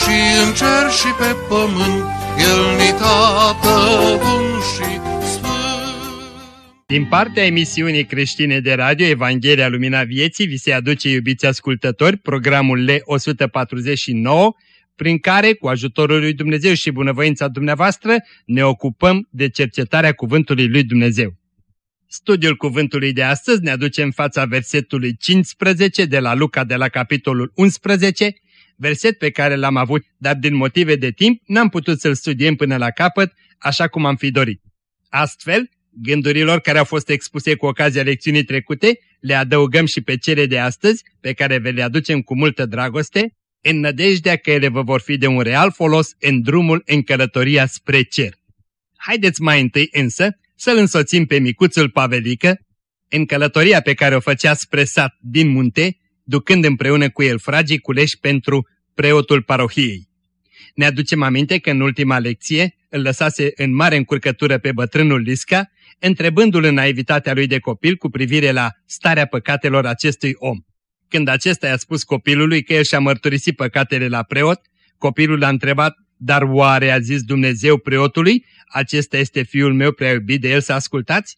și în cer și pe pământ, El ni tată bun și din partea emisiunii creștine de radio Evanghelia Lumina Vieții vi se aduce, iubiți ascultători, programul L149, prin care, cu ajutorul lui Dumnezeu și bunăvoința dumneavoastră, ne ocupăm de cercetarea Cuvântului lui Dumnezeu. Studiul cuvântului de astăzi ne aduce în fața versetului 15 de la Luca de la capitolul 11, verset pe care l-am avut, dar din motive de timp n-am putut să-l studiem până la capăt, așa cum am fi dorit. Astfel, gândurilor care au fost expuse cu ocazia lecțiunii trecute, le adăugăm și pe cele de astăzi, pe care ve le aducem cu multă dragoste, în nădejdea că ele vă vor fi de un real folos în drumul în călătoria spre cer. Haideți mai întâi însă să-l însoțim pe micuțul Pavelică în călătoria pe care o făcea spre sat din munte, ducând împreună cu el fragii culeși pentru preotul parohiei. Ne aducem aminte că în ultima lecție îl lăsase în mare încurcătură pe bătrânul Lisca, întrebându-l în naivitatea lui de copil cu privire la starea păcatelor acestui om. Când acesta i-a spus copilului că el și-a mărturisit păcatele la preot, copilul l-a întrebat, dar oare a zis Dumnezeu preotului, acesta este fiul meu prea iubit de el să ascultați?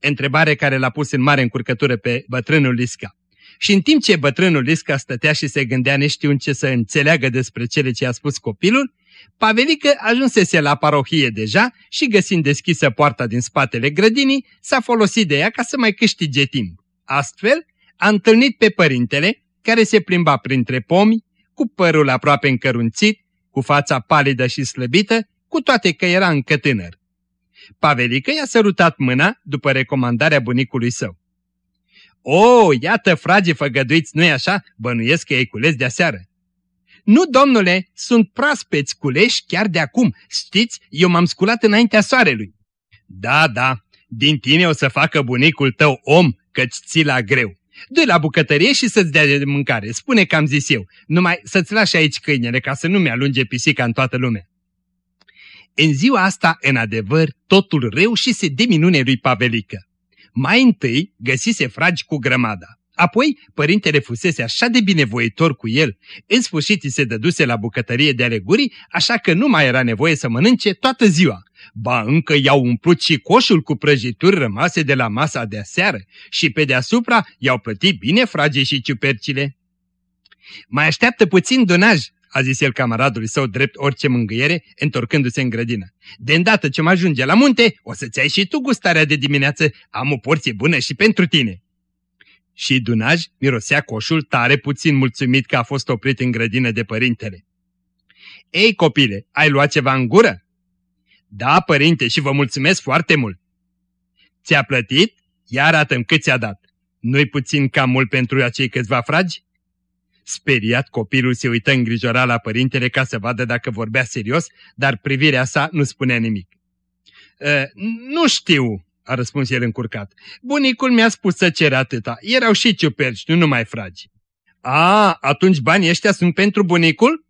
Întrebare care l-a pus în mare încurcătură pe bătrânul Lisca. Și în timp ce bătrânul Lisca stătea și se gândea neștiund ce să înțeleagă despre cele ce a spus copilul, Pavelică ajunsese la parohie deja și găsind deschisă poarta din spatele grădinii, s-a folosit de ea ca să mai câștige timp. Astfel, a întâlnit pe părintele, care se plimba printre pomi, cu părul aproape încărunțit, cu fața palidă și slăbită, cu toate că era încă tânăr. Pavelică i-a sărutat mâna după recomandarea bunicului său. O, iată, frage făgăduiți, nu-i așa? Bănuiesc că e cules de aseară. Nu, domnule, sunt proaspeți culeși chiar de acum. Știți, eu m-am sculat înaintea soarelui. Da, da, din tine o să facă bunicul tău om, căci ți la greu. Du-i la bucătărie și să-ți dea de mâncare, spune că am zis eu. Numai să-ți lași aici câinele ca să nu mi-alunge pisica în toată lumea. În ziua asta, în adevăr, totul reușise de minune lui Pavelică. Mai întâi găsise fragi cu grămada. Apoi, părintele fusese așa de binevoitor cu el, în sfârșit îi se dăduse la bucătărie de alegurii, așa că nu mai era nevoie să mănânce toată ziua. Ba încă i-au umplut și coșul cu prăjituri rămase de la masa de aseară și pe deasupra i-au plătit bine fragii și ciupercile. Mai așteaptă puțin donaj, a zis el camaradului său drept orice mângâiere, întorcându-se în grădină. De îndată ce mă ajunge la munte, o să-ți ai și tu gustarea de dimineață, am o porție bună și pentru tine. Și Dunaj mirosea coșul tare puțin mulțumit că a fost oprit în grădină de părintele. Ei, copile, ai luat ceva în gură? Da, părinte, și vă mulțumesc foarte mult. Ți-a plătit? Ia arată-mi cât ți-a dat. Nu-i puțin cam mult pentru acei câțiva fragi? Speriat, copilul se uită îngrijorat la părintele ca să vadă dacă vorbea serios, dar privirea sa nu spunea nimic. E, nu știu, a răspuns el încurcat. Bunicul mi-a spus să cer atâta. Erau și ciuperci, nu numai fragi. A, atunci banii ăștia sunt pentru bunicul?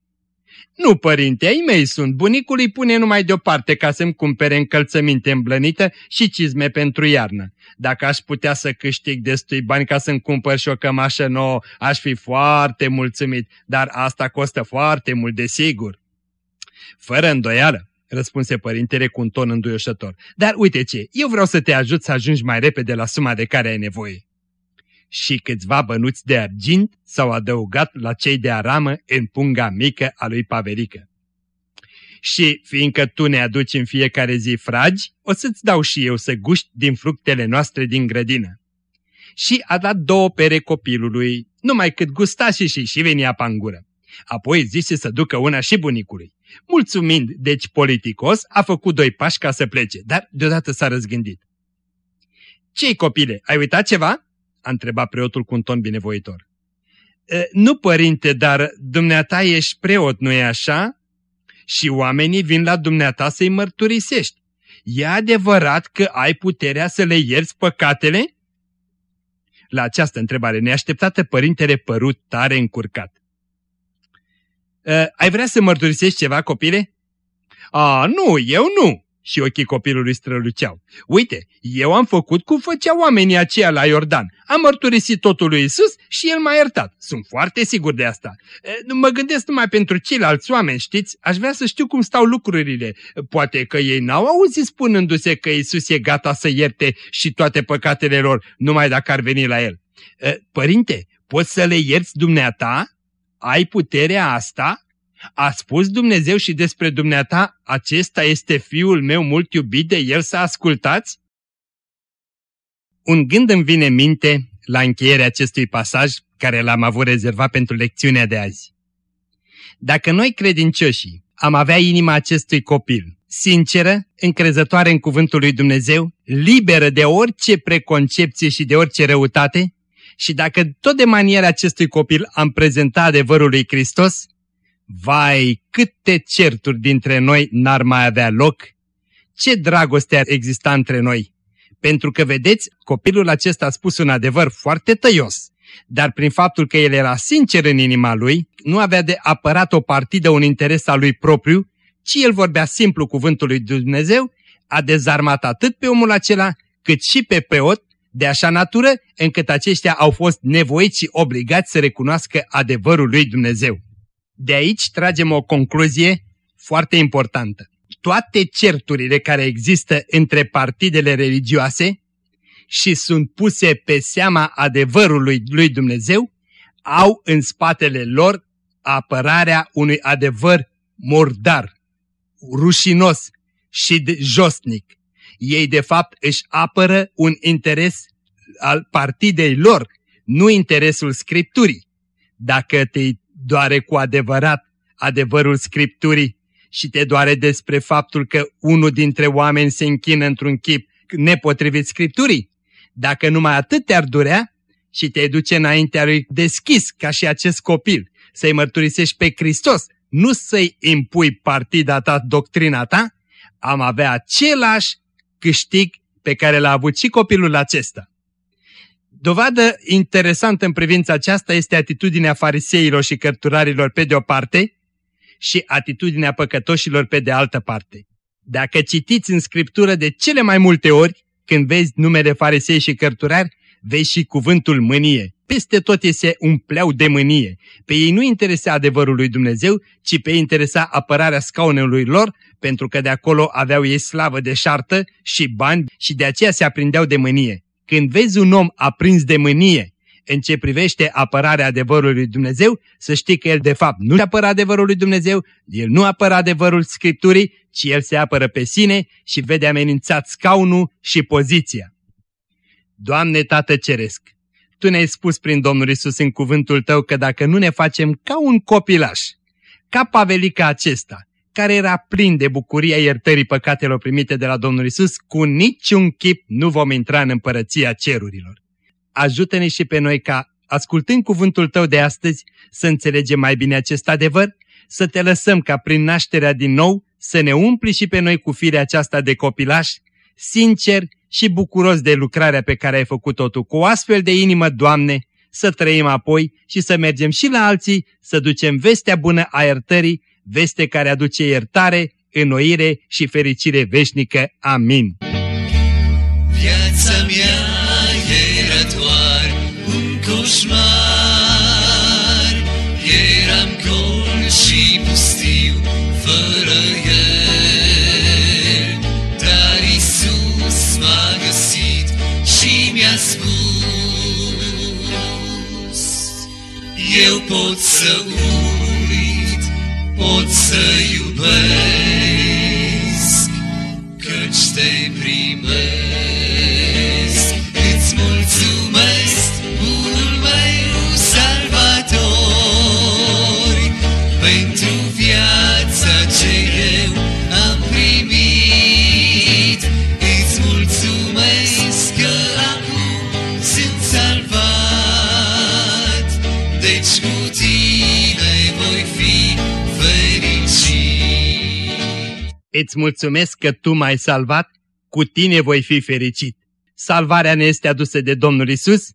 Nu, părinte, ai mei sunt. Bunicul îi pune numai deoparte ca să-mi cumpere încălțăminte îmblănită și cizme pentru iarnă. Dacă aș putea să câștig destui bani ca să-mi cumpăr și o cămașă nouă, aș fi foarte mulțumit, dar asta costă foarte mult, desigur. Fără îndoială, răspunse părintele cu un ton înduioșător. Dar uite ce, eu vreau să te ajut să ajungi mai repede la suma de care ai nevoie. Și câțiva bănuți de argint s-au adăugat la cei de aramă în punga mică a lui Paverică. Și fiindcă tu ne aduci în fiecare zi fragi, o să-ți dau și eu să guști din fructele noastre din grădină. Și a dat două pere copilului, numai cât gusta și și, și venea pangură. Apoi zise să ducă una și bunicului. Mulțumind, deci politicos, a făcut doi pași ca să plece, dar deodată s-a răzgândit. Ce-i copile, ai uitat ceva?" A întrebat preotul cu un ton binevoitor. E, nu, părinte, dar dumneata ești preot, nu-i așa?" și oamenii vin la dumneata să-i mărturisești. E adevărat că ai puterea să le ierți păcatele? La această întrebare neașteptată, părintele părut tare încurcat. Uh, ai vrea să mărturisești ceva, copile? A, nu, eu nu, și ochii copilului străluceau. Uite, eu am făcut cum făceau oamenii aceia la Iordan. Am mărturisit totul lui Isus și el m-a iertat. Sunt foarte sigur de asta. Mă gândesc numai pentru ceilalți oameni, știți? Aș vrea să știu cum stau lucrurile. Poate că ei n-au auzit spunându-se că Isus e gata să ierte și toate păcatele lor, numai dacă ar veni la el. Părinte, poți să le ierți dumneata? Ai puterea asta? A spus Dumnezeu și despre dumneata, acesta este fiul meu mult iubit de el să ascultați? Un gând îmi vine în minte la încheierea acestui pasaj care l-am avut rezervat pentru lecțiunea de azi. Dacă noi credincioșii am avea inima acestui copil, sinceră, încrezătoare în cuvântul lui Dumnezeu, liberă de orice preconcepție și de orice răutate, și dacă tot de maniera acestui copil am prezentat adevărul lui Hristos, Vai, câte certuri dintre noi n-ar mai avea loc! Ce dragoste ar exista între noi! Pentru că, vedeți, copilul acesta a spus un adevăr foarte tăios, dar prin faptul că el era sincer în inima lui, nu avea de apărat o partidă, un interes al lui propriu, ci el vorbea simplu cuvântul lui Dumnezeu, a dezarmat atât pe omul acela, cât și pe preot, de așa natură încât aceștia au fost nevoiți și obligați să recunoască adevărul lui Dumnezeu. De aici tragem o concluzie foarte importantă. Toate certurile care există între partidele religioase și sunt puse pe seama adevărului lui Dumnezeu, au în spatele lor apărarea unui adevăr murdar, rușinos și josnic. Ei de fapt își apără un interes al partidei lor, nu interesul Scripturii. Dacă te doare cu adevărat adevărul Scripturii și te doare despre faptul că unul dintre oameni se închină într-un chip nepotrivit Scripturii. Dacă numai atât te-ar durea și te duce înaintea lui deschis ca și acest copil, să-i mărturisești pe Hristos, nu să-i impui partida ta, doctrina ta, am avea același câștig pe care l-a avut și copilul acesta. Dovadă interesantă în privința aceasta este atitudinea fariseilor și cărturarilor pe de o parte și atitudinea păcătoșilor pe de altă parte. Dacă citiți în Scriptură de cele mai multe ori, când vezi numele farisei și cărturari, vezi și cuvântul mânie. Peste tot ei se umpleau de mânie. Pe ei nu interesa adevărul lui Dumnezeu, ci pe ei interesa apărarea scaunului lor, pentru că de acolo aveau ei slavă de șartă și bani și de aceea se aprindeau de mânie. Când vezi un om aprins de mânie în ce privește apărarea adevărului lui Dumnezeu, să știi că el de fapt nu apără adevărul lui Dumnezeu, el nu apără adevărul Scripturii, ci el se apără pe sine și vede amenințat scaunul și poziția. Doamne Tată Ceresc, Tu ne-ai spus prin Domnul Isus în cuvântul Tău că dacă nu ne facem ca un copilaș, ca pavelica acesta, care era plin de bucuria iertării păcatelor primite de la Domnul Isus, cu niciun chip nu vom intra în împărăția cerurilor. Ajută-ne și pe noi ca, ascultând cuvântul Tău de astăzi, să înțelegem mai bine acest adevăr, să te lăsăm ca prin nașterea din nou să ne umpli și pe noi cu firea aceasta de copilaș, sincer și bucuros de lucrarea pe care ai făcut-o Tu, cu o astfel de inimă, Doamne, să trăim apoi și să mergem și la alții, să ducem vestea bună a iertării veste care aduce iertare, înnoire și fericire veșnică. Amin. Viața mea era doar un coșmar, eram gol și pustiu, fără el. Dar Isus m-a găsit și mi-a spus, eu pot să uit, pot să iubesc, îți mulțumesc că Tu m-ai salvat, cu Tine voi fi fericit. Salvarea ne este adusă de Domnul Isus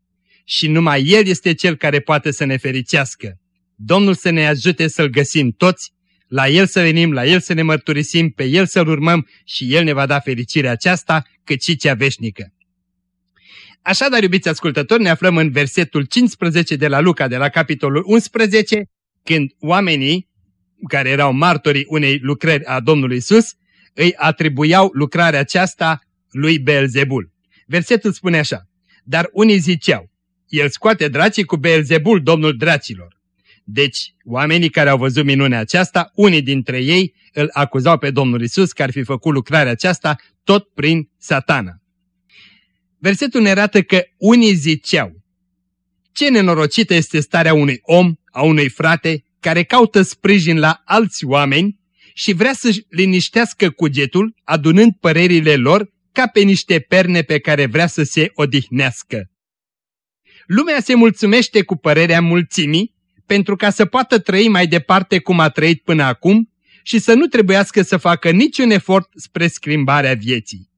și numai El este Cel care poate să ne fericească. Domnul să ne ajute să-L găsim toți, la El să venim, la El să ne mărturisim, pe El să-L urmăm și El ne va da fericirea aceasta, cât și cea veșnică. Așadar, iubiți ascultători, ne aflăm în versetul 15 de la Luca, de la capitolul 11, când oamenii care erau martorii unei lucrări a Domnului Isus, îi atribuiau lucrarea aceasta lui Beelzebul. Versetul spune așa, dar unii ziceau, el scoate dracii cu Beelzebul, domnul dracilor. Deci, oamenii care au văzut minunea aceasta, unii dintre ei îl acuzau pe Domnul Isus că ar fi făcut lucrarea aceasta tot prin satana. Versetul ne arată că unii ziceau, ce nenorocită este starea unui om, a unui frate, care caută sprijin la alți oameni și vrea să-și liniștească cugetul, adunând părerile lor ca pe niște perne pe care vrea să se odihnească. Lumea se mulțumește cu părerea mulțimii pentru ca să poată trăi mai departe cum a trăit până acum și să nu trebuiască să facă niciun efort spre schimbarea vieții.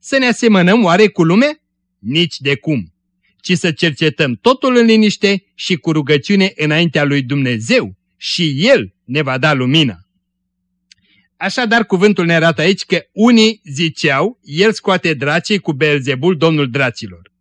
Să ne asemănăm oare cu lumea? Nici de cum, ci să cercetăm totul în liniște și cu rugăciune înaintea lui Dumnezeu și El ne va da lumina. Așadar, cuvântul ne arată aici că unii ziceau, El scoate dracii cu Beelzebul, domnul dracilor.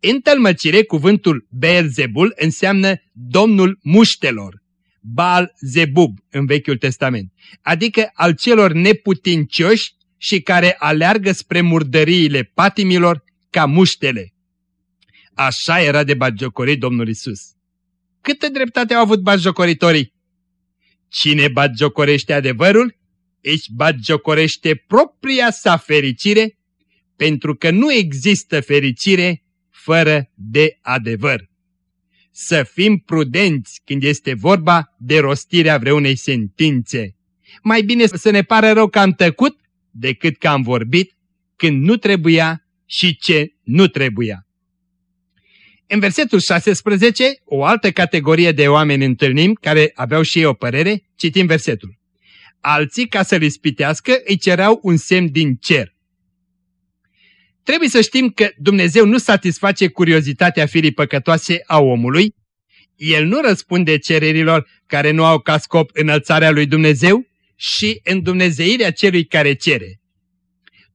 În tălmăcire, cuvântul Beelzebul înseamnă domnul muștelor, Baal Zebub în Vechiul Testament, adică al celor neputincioși și care aleargă spre murdăriile patimilor ca muștele. Așa era de bagiocorit Domnul Isus. Câtă dreptate au avut bagiocoritorii? Cine bagiocorește adevărul, își bagiocorește propria sa fericire, pentru că nu există fericire fără de adevăr. Să fim prudenți când este vorba de rostirea vreunei sentințe. Mai bine să ne pară rău că am tăcut decât că am vorbit când nu trebuia și ce nu trebuia. În versetul 16, o altă categorie de oameni întâlnim care aveau și ei o părere, citim versetul. Alții, ca să-l ispitească, îi cereau un semn din cer. Trebuie să știm că Dumnezeu nu satisface curiozitatea firii păcătoase a omului, El nu răspunde cererilor care nu au ca scop înălțarea lui Dumnezeu și îndumnezeirea celui care cere.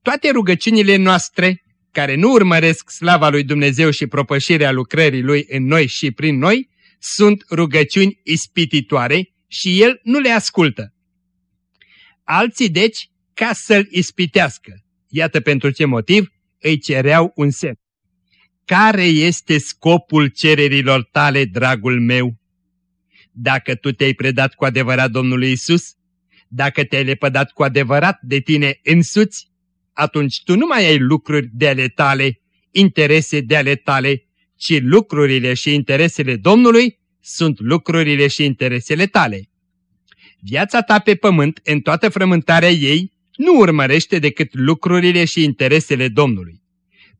Toate rugăciunile noastre, care nu urmăresc slava lui Dumnezeu și propășirea lucrării lui în noi și prin noi, sunt rugăciuni ispititoare și El nu le ascultă. Alții, deci, ca să-L ispitească. Iată pentru ce motiv îi cereau un semn. Care este scopul cererilor tale, dragul meu? Dacă tu te-ai predat cu adevărat Domnului Isus, dacă te-ai lepădat cu adevărat de tine însuți, atunci tu nu mai ai lucruri de ale tale, interese de ale tale, ci lucrurile și interesele Domnului sunt lucrurile și interesele tale. Viața ta pe pământ, în toată frământarea ei, nu urmărește decât lucrurile și interesele Domnului.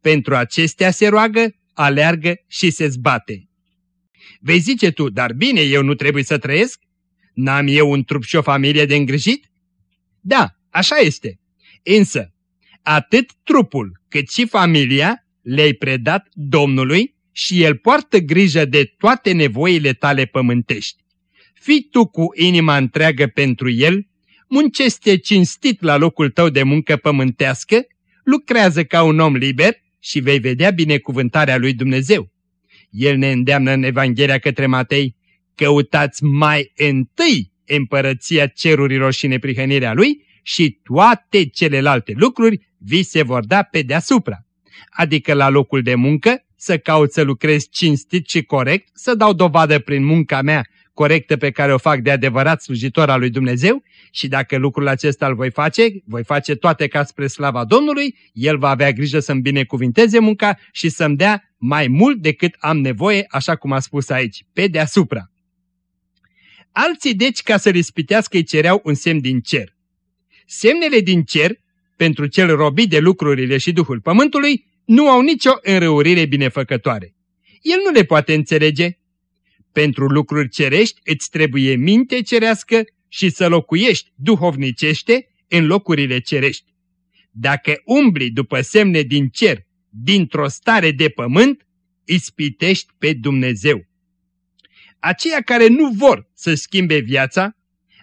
Pentru acestea se roagă, aleargă și se zbate. Vei zice tu, dar bine, eu nu trebuie să trăiesc? N-am eu un trup și o familie de îngrijit? Da, așa este. Însă, atât trupul cât și familia le-ai predat Domnului și El poartă grijă de toate nevoile tale pământești. Fii tu cu inima întreagă pentru El, muncește cinstit la locul tău de muncă pământească, lucrează ca un om liber și vei vedea binecuvântarea lui Dumnezeu. El ne îndeamnă în Evanghelia către Matei, căutați mai întâi împărăția cerurilor și neprihănirea lui și toate celelalte lucruri vi se vor da pe deasupra. Adică la locul de muncă să caut să lucrez cinstit și corect, să dau dovadă prin munca mea corectă pe care o fac de adevărat slujitor al lui Dumnezeu și dacă lucrul acesta îl voi face, voi face toate ca spre slava Domnului, El va avea grijă să-mi binecuvinteze munca și să-mi dea mai mult decât am nevoie, așa cum a spus aici, pe deasupra. Alții deci ca să-l ispitească îi cereau un semn din cer. Semnele din cer, pentru cel robit de lucrurile și Duhul Pământului, nu au nicio înrăurire binefăcătoare. El nu le poate înțelege. Pentru lucruri cerești îți trebuie minte cerească și să locuiești duhovnicește în locurile cerești. Dacă umbli după semne din cer, dintr-o stare de pământ, ispitești pe Dumnezeu. Aceia care nu vor să schimbe viața,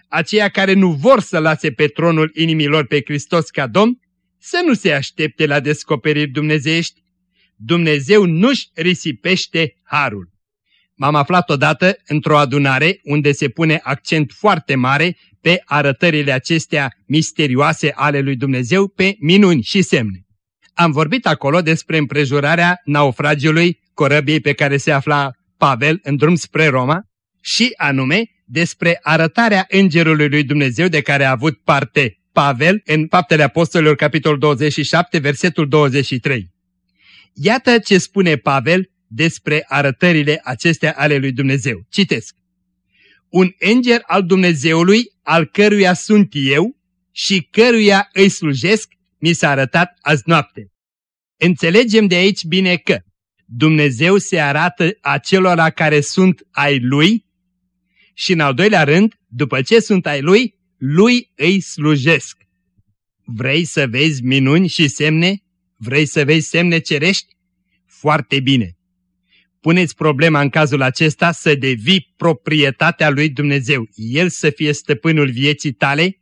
aceia care nu vor să lase pe tronul inimilor pe Hristos ca Domn, să nu se aștepte la descoperiri dumnezeiești. Dumnezeu nu-și risipește harul. M-am aflat odată într-o adunare unde se pune accent foarte mare pe arătările acestea misterioase ale lui Dumnezeu, pe minuni și semne. Am vorbit acolo despre împrejurarea naufragiului corăbiei pe care se afla Pavel în drum spre Roma și anume despre arătarea îngerului lui Dumnezeu de care a avut parte Pavel în Faptele Apostolilor, capitolul 27, versetul 23. Iată ce spune Pavel despre arătările acestea ale lui Dumnezeu. Citesc. Un înger al Dumnezeului, al căruia sunt eu și căruia îi slujesc, mi s-a arătat azi noapte. Înțelegem de aici bine că Dumnezeu se arată acelora care sunt ai Lui și în al doilea rând, după ce sunt ai Lui, Lui îi slujesc. Vrei să vezi minuni și semne? Vrei să vezi semne cerești? Foarte bine. Puneți problema în cazul acesta să devii proprietatea lui Dumnezeu. El să fie stăpânul vieții tale,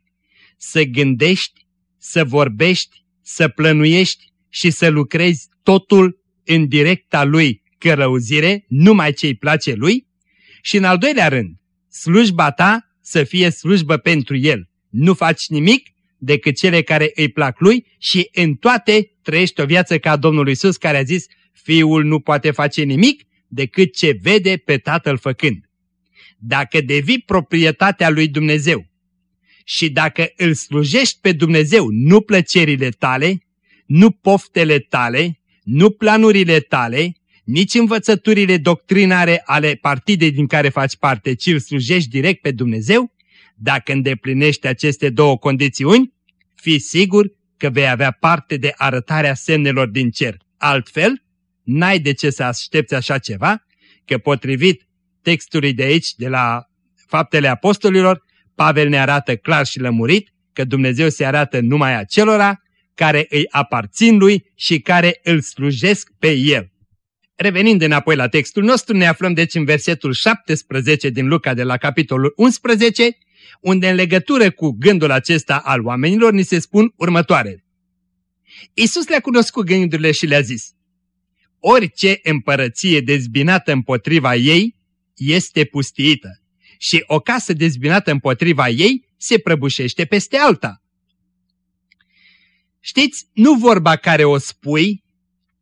să gândești, să vorbești, să plănuiești și să lucrezi totul în directa lui călăuzire, numai ce îi place lui. Și în al doilea rând, slujba ta să fie slujbă pentru el. Nu faci nimic decât cele care îi plac lui și în toate trăiești o viață ca Domnul Isus care a zis, Fiul nu poate face nimic decât ce vede pe Tatăl făcând. Dacă devii proprietatea lui Dumnezeu și dacă îl slujești pe Dumnezeu, nu plăcerile tale, nu poftele tale, nu planurile tale, nici învățăturile doctrinare ale partidei din care faci parte, ci îl slujești direct pe Dumnezeu, dacă îndeplinești aceste două condiții, fii sigur că vei avea parte de arătarea semnelor din cer. Altfel, n-ai de ce să aștepți așa ceva, că potrivit textului de aici, de la Faptele Apostolilor, Pavel ne arată clar și lămurit că Dumnezeu se arată numai acelora care îi aparțin lui și care îl slujesc pe el. Revenind înapoi la textul nostru, ne aflăm deci în versetul 17 din Luca de la capitolul 11, unde în legătură cu gândul acesta al oamenilor ni se spun următoare. Iisus le-a cunoscut gândurile și le-a zis, Orice împărăție dezbinată împotriva ei este pustiită și o casă dezbinată împotriva ei se prăbușește peste alta. Știți, nu vorba care o spui,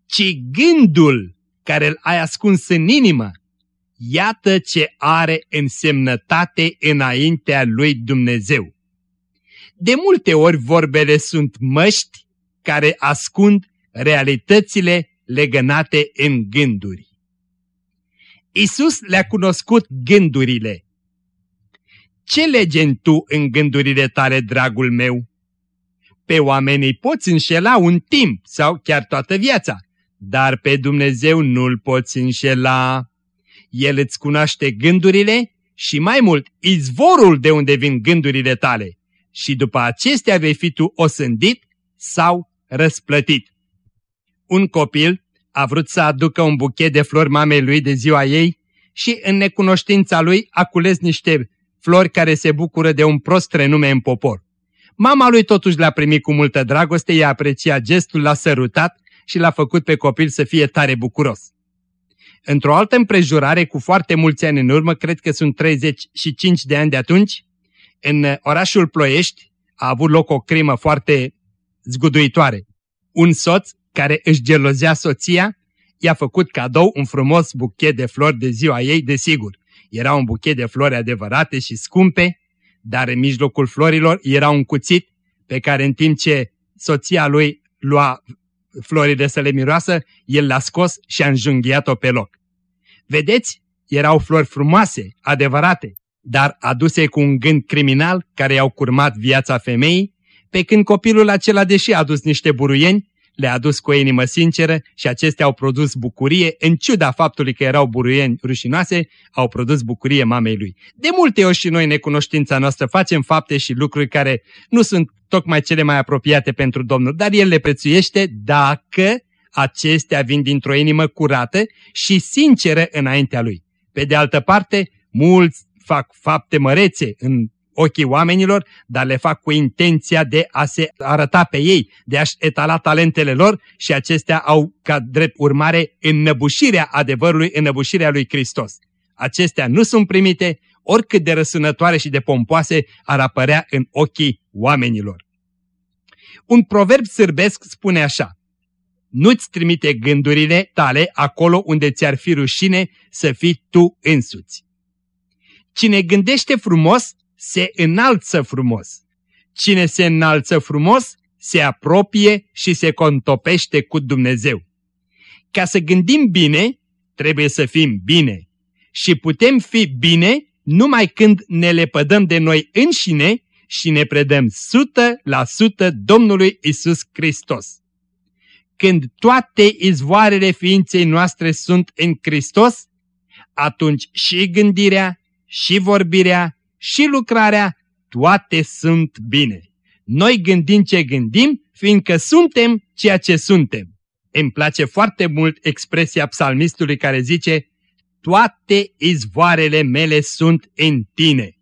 ci gândul care îl ai ascuns în inimă, iată ce are însemnătate înaintea lui Dumnezeu. De multe ori vorbele sunt măști care ascund realitățile legănate în gânduri. Isus le-a cunoscut gândurile. Ce legeni tu în gândurile tale, dragul meu? Pe oamenii poți înșela un timp sau chiar toată viața, dar pe Dumnezeu nu-L poți înșela. El îți cunoaște gândurile și mai mult izvorul de unde vin gândurile tale și după acestea vei fi tu osândit sau răsplătit. Un copil a vrut să aducă un buchet de flori mamei lui de ziua ei și în necunoștința lui a cules niște flori care se bucură de un prost renume în popor. Mama lui totuși l-a primit cu multă dragoste, i-a apreciat gestul, l-a sărutat și l-a făcut pe copil să fie tare bucuros. Într-o altă împrejurare, cu foarte mulți ani în urmă, cred că sunt 35 de ani de atunci, în orașul Ploiești a avut loc o crimă foarte zguduitoare. Un soț care își gelozea soția, i-a făcut cadou un frumos buchet de flori de ziua ei, desigur. Era un buchet de flori adevărate și scumpe, dar în mijlocul florilor era un cuțit pe care în timp ce soția lui lua florile să le miroasă, el l-a scos și a înjunghiat-o pe loc. Vedeți, erau flori frumoase, adevărate, dar aduse cu un gând criminal care i-au curmat viața femeii, pe când copilul acela, deși a adus niște buruieni, le-a adus cu o inimă sinceră și acestea au produs bucurie, în ciuda faptului că erau buruieni rușinoase, au produs bucurie mamei lui. De multe ori și noi, necunoștința noastră, facem fapte și lucruri care nu sunt tocmai cele mai apropiate pentru Domnul, dar El le prețuiește dacă acestea vin dintr-o inimă curată și sinceră înaintea Lui. Pe de altă parte, mulți fac fapte mărețe în ochii oamenilor, dar le fac cu intenția de a se arăta pe ei, de a-și etala talentele lor și acestea au ca drept urmare înnăbușirea adevărului, înnăbușirea lui Hristos. Acestea nu sunt primite, oricât de răsunătoare și de pompoase ar apărea în ochii oamenilor. Un proverb sârbesc spune așa, nu-ți trimite gândurile tale acolo unde ți-ar fi rușine să fii tu însuți. Cine gândește frumos, se înalță frumos. Cine se înalță frumos, se apropie și se contopește cu Dumnezeu. Ca să gândim bine, trebuie să fim bine. Și putem fi bine numai când ne lepădăm de noi înșine și ne predăm 100% Domnului Isus Hristos. Când toate izvoarele ființei noastre sunt în Hristos, atunci și gândirea, și vorbirea, și lucrarea, toate sunt bine. Noi gândim ce gândim, fiindcă suntem ceea ce suntem. Îmi place foarte mult expresia psalmistului care zice, toate izvoarele mele sunt în tine.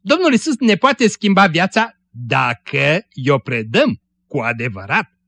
Domnul Isus ne poate schimba viața dacă i-o predăm cu adevărat.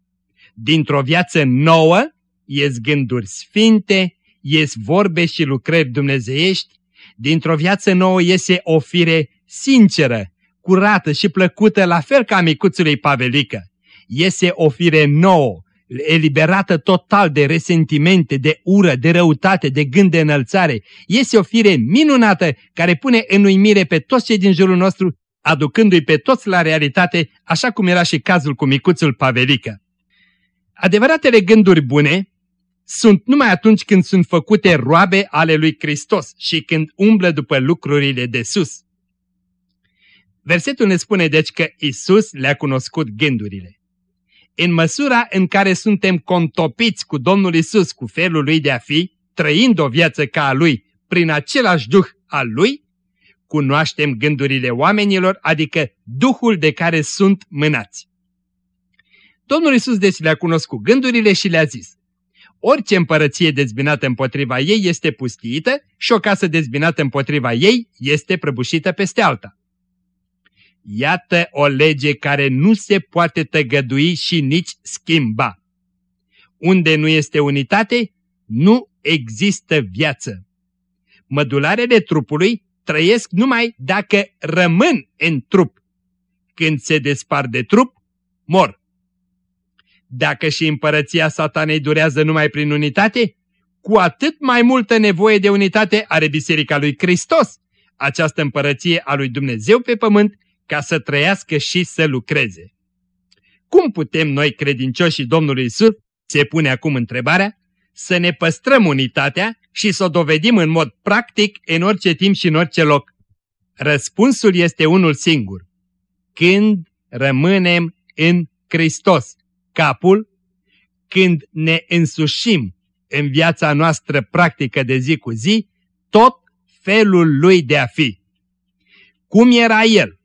Dintr-o viață nouă ies gânduri sfinte, ies vorbe și lucrări dumnezeiești, dintr-o viață nouă iese o fire sinceră, curată și plăcută, la fel ca micuțului Pavelică. Iese o fire nouă, eliberată total de resentimente, de ură, de răutate, de gând de înălțare. Este o fire minunată care pune în uimire pe toți cei din jurul nostru, aducându-i pe toți la realitate, așa cum era și cazul cu micuțul Pavelică. Adevăratele gânduri bune sunt numai atunci când sunt făcute roabe ale lui Hristos și când umblă după lucrurile de sus. Versetul ne spune deci că Isus le-a cunoscut gândurile în măsura în care suntem contopiți cu Domnul Isus, cu felul Lui de a fi, trăind o viață ca a Lui, prin același Duh al Lui, cunoaștem gândurile oamenilor, adică Duhul de care sunt mânați. Domnul Isus deci le-a cunoscut gândurile și le-a zis, orice împărăție dezbinată împotriva ei este pustiită și o casă dezbinată împotriva ei este prăbușită peste alta. Iată o lege care nu se poate tăgădui și nici schimba. Unde nu este unitate, nu există viață. Mădularele trupului trăiesc numai dacă rămân în trup. Când se despar de trup, mor. Dacă și împărăția satanei durează numai prin unitate, cu atât mai multă nevoie de unitate are Biserica lui Hristos, această împărăție a lui Dumnezeu pe pământ, ca să trăiască și să lucreze. Cum putem noi, credincioșii Domnului Isus, se pune acum întrebarea, să ne păstrăm unitatea și să o dovedim în mod practic în orice timp și în orice loc? Răspunsul este unul singur. Când rămânem în Hristos, capul, când ne însușim în viața noastră practică de zi cu zi, tot felul lui de a fi. Cum era el?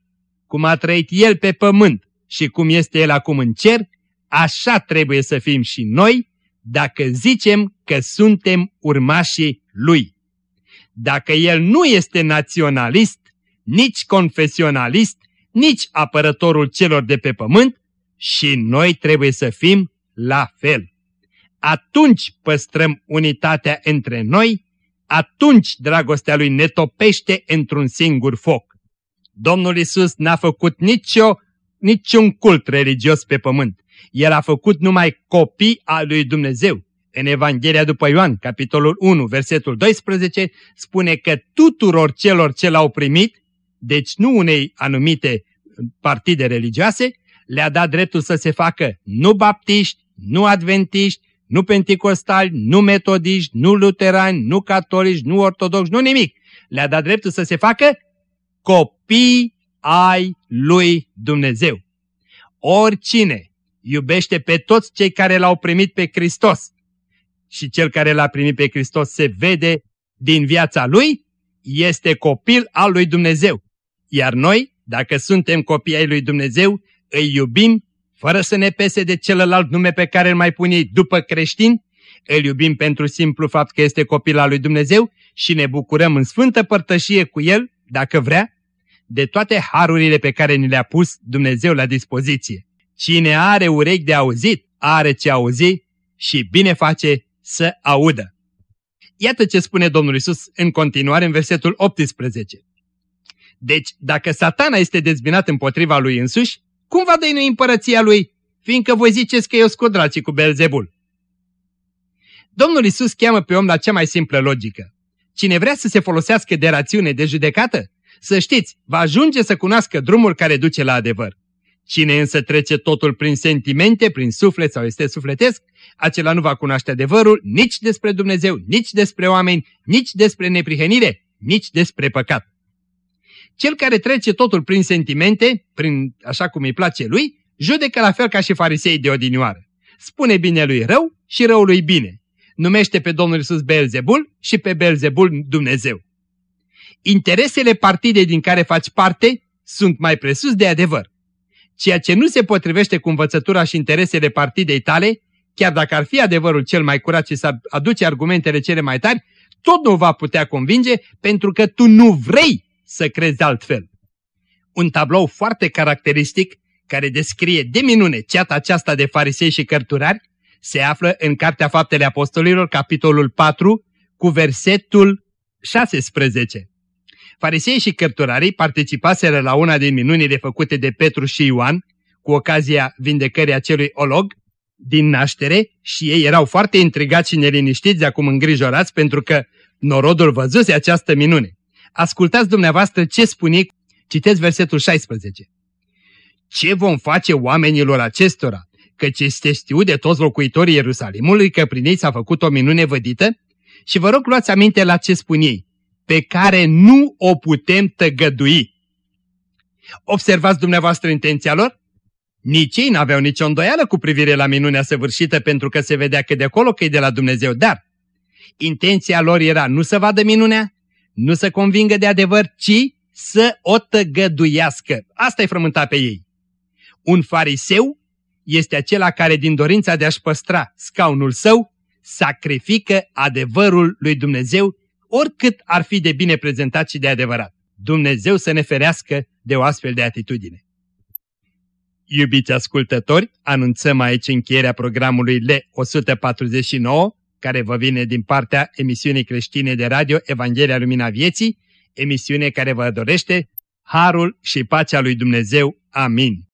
Cum a trăit El pe pământ și cum este El acum în cer, așa trebuie să fim și noi dacă zicem că suntem urmașii Lui. Dacă El nu este naționalist, nici confesionalist, nici apărătorul celor de pe pământ, și noi trebuie să fim la fel. Atunci păstrăm unitatea între noi, atunci dragostea Lui ne topește într-un singur foc. Domnul Isus n-a făcut nicio, niciun cult religios pe pământ. El a făcut numai copii al lui Dumnezeu. În Evanghelia după Ioan, capitolul 1, versetul 12, spune că tuturor celor ce l-au primit, deci nu unei anumite partide religioase, le-a dat dreptul să se facă nu baptiști, nu adventiști, nu penticostali, nu metodiști, nu luterani, nu catolici, nu ortodoxi, nu nimic. Le-a dat dreptul să se facă copii ai lui Dumnezeu. Oricine iubește pe toți cei care l-au primit pe Hristos și cel care l-a primit pe Hristos se vede din viața lui, este copil al lui Dumnezeu. Iar noi Dacă suntem copii ai lui Dumnezeu, îi iubim fără să ne pese de celălalt nume pe care îl mai pun ei după creștin, îl iubim pentru simplu fapt că este copil al lui Dumnezeu și ne bucurăm în sfântă părtășie cu el, dacă vrea, de toate harurile pe care ni le-a pus Dumnezeu la dispoziție. Cine are urechi de auzit, are ce auzi și bine face să audă. Iată ce spune Domnul Isus în continuare în versetul 18. Deci, dacă satana este dezbinat împotriva lui însuși, cum va dăinui împărăția lui, fiindcă voi ziceți că eu scodrații cu Belzebul? Domnul Isus cheamă pe om la cea mai simplă logică. Cine vrea să se folosească de rațiune, de judecată, să știți, va ajunge să cunoască drumul care duce la adevăr. Cine însă trece totul prin sentimente, prin suflet sau este sufletesc, acela nu va cunoaște adevărul nici despre Dumnezeu, nici despre oameni, nici despre neprihănire, nici despre păcat. Cel care trece totul prin sentimente, prin așa cum îi place lui, judecă la fel ca și farisei de odinioară. Spune bine lui rău și rău lui bine. Numește pe Domnul Iisus Belzebul și pe Belzebul Dumnezeu. Interesele partidei din care faci parte sunt mai presus de adevăr. Ceea ce nu se potrivește cu învățătura și interesele partidei tale, chiar dacă ar fi adevărul cel mai curat și să aduce argumentele cele mai tari, tot nu va putea convinge pentru că tu nu vrei să crezi altfel. Un tablou foarte caracteristic care descrie de minune ceata aceasta de farisei și cărturari se află în Cartea Faptele Apostolilor, capitolul 4, cu versetul 16. Farisei și cărturarii participaseră la una din minunile făcute de Petru și Ioan, cu ocazia vindecării acelui olog, din naștere și ei erau foarte intrigați și neliniștiți, de acum îngrijorați, pentru că norodul văzuse această minune. Ascultați dumneavoastră ce spune, citeți versetul 16. Ce vom face oamenilor acestora? Căci este știut de toți locuitorii Ierusalimului că prin ei s-a făcut o minune vădită? Și vă rog luați aminte la ce spun ei. Pe care nu o putem tăgădui. Observați dumneavoastră intenția lor? Nici ei n-aveau nicio îndoială cu privire la minunea săvârșită pentru că se vedea că de acolo că e de la Dumnezeu, dar intenția lor era nu să vadă minunea, nu să convingă de adevăr, ci să o tăgăduiască. Asta e frământa pe ei. Un fariseu este acela care din dorința de a-și păstra scaunul său sacrifică adevărul lui Dumnezeu oricât ar fi de bine prezentat și de adevărat. Dumnezeu să ne ferească de o astfel de atitudine. Iubiți ascultători, anunțăm aici încheierea programului L149, care vă vine din partea emisiunii creștine de radio Evanghelia Lumina Vieții, emisiune care vă dorește harul și pacea lui Dumnezeu. Amin.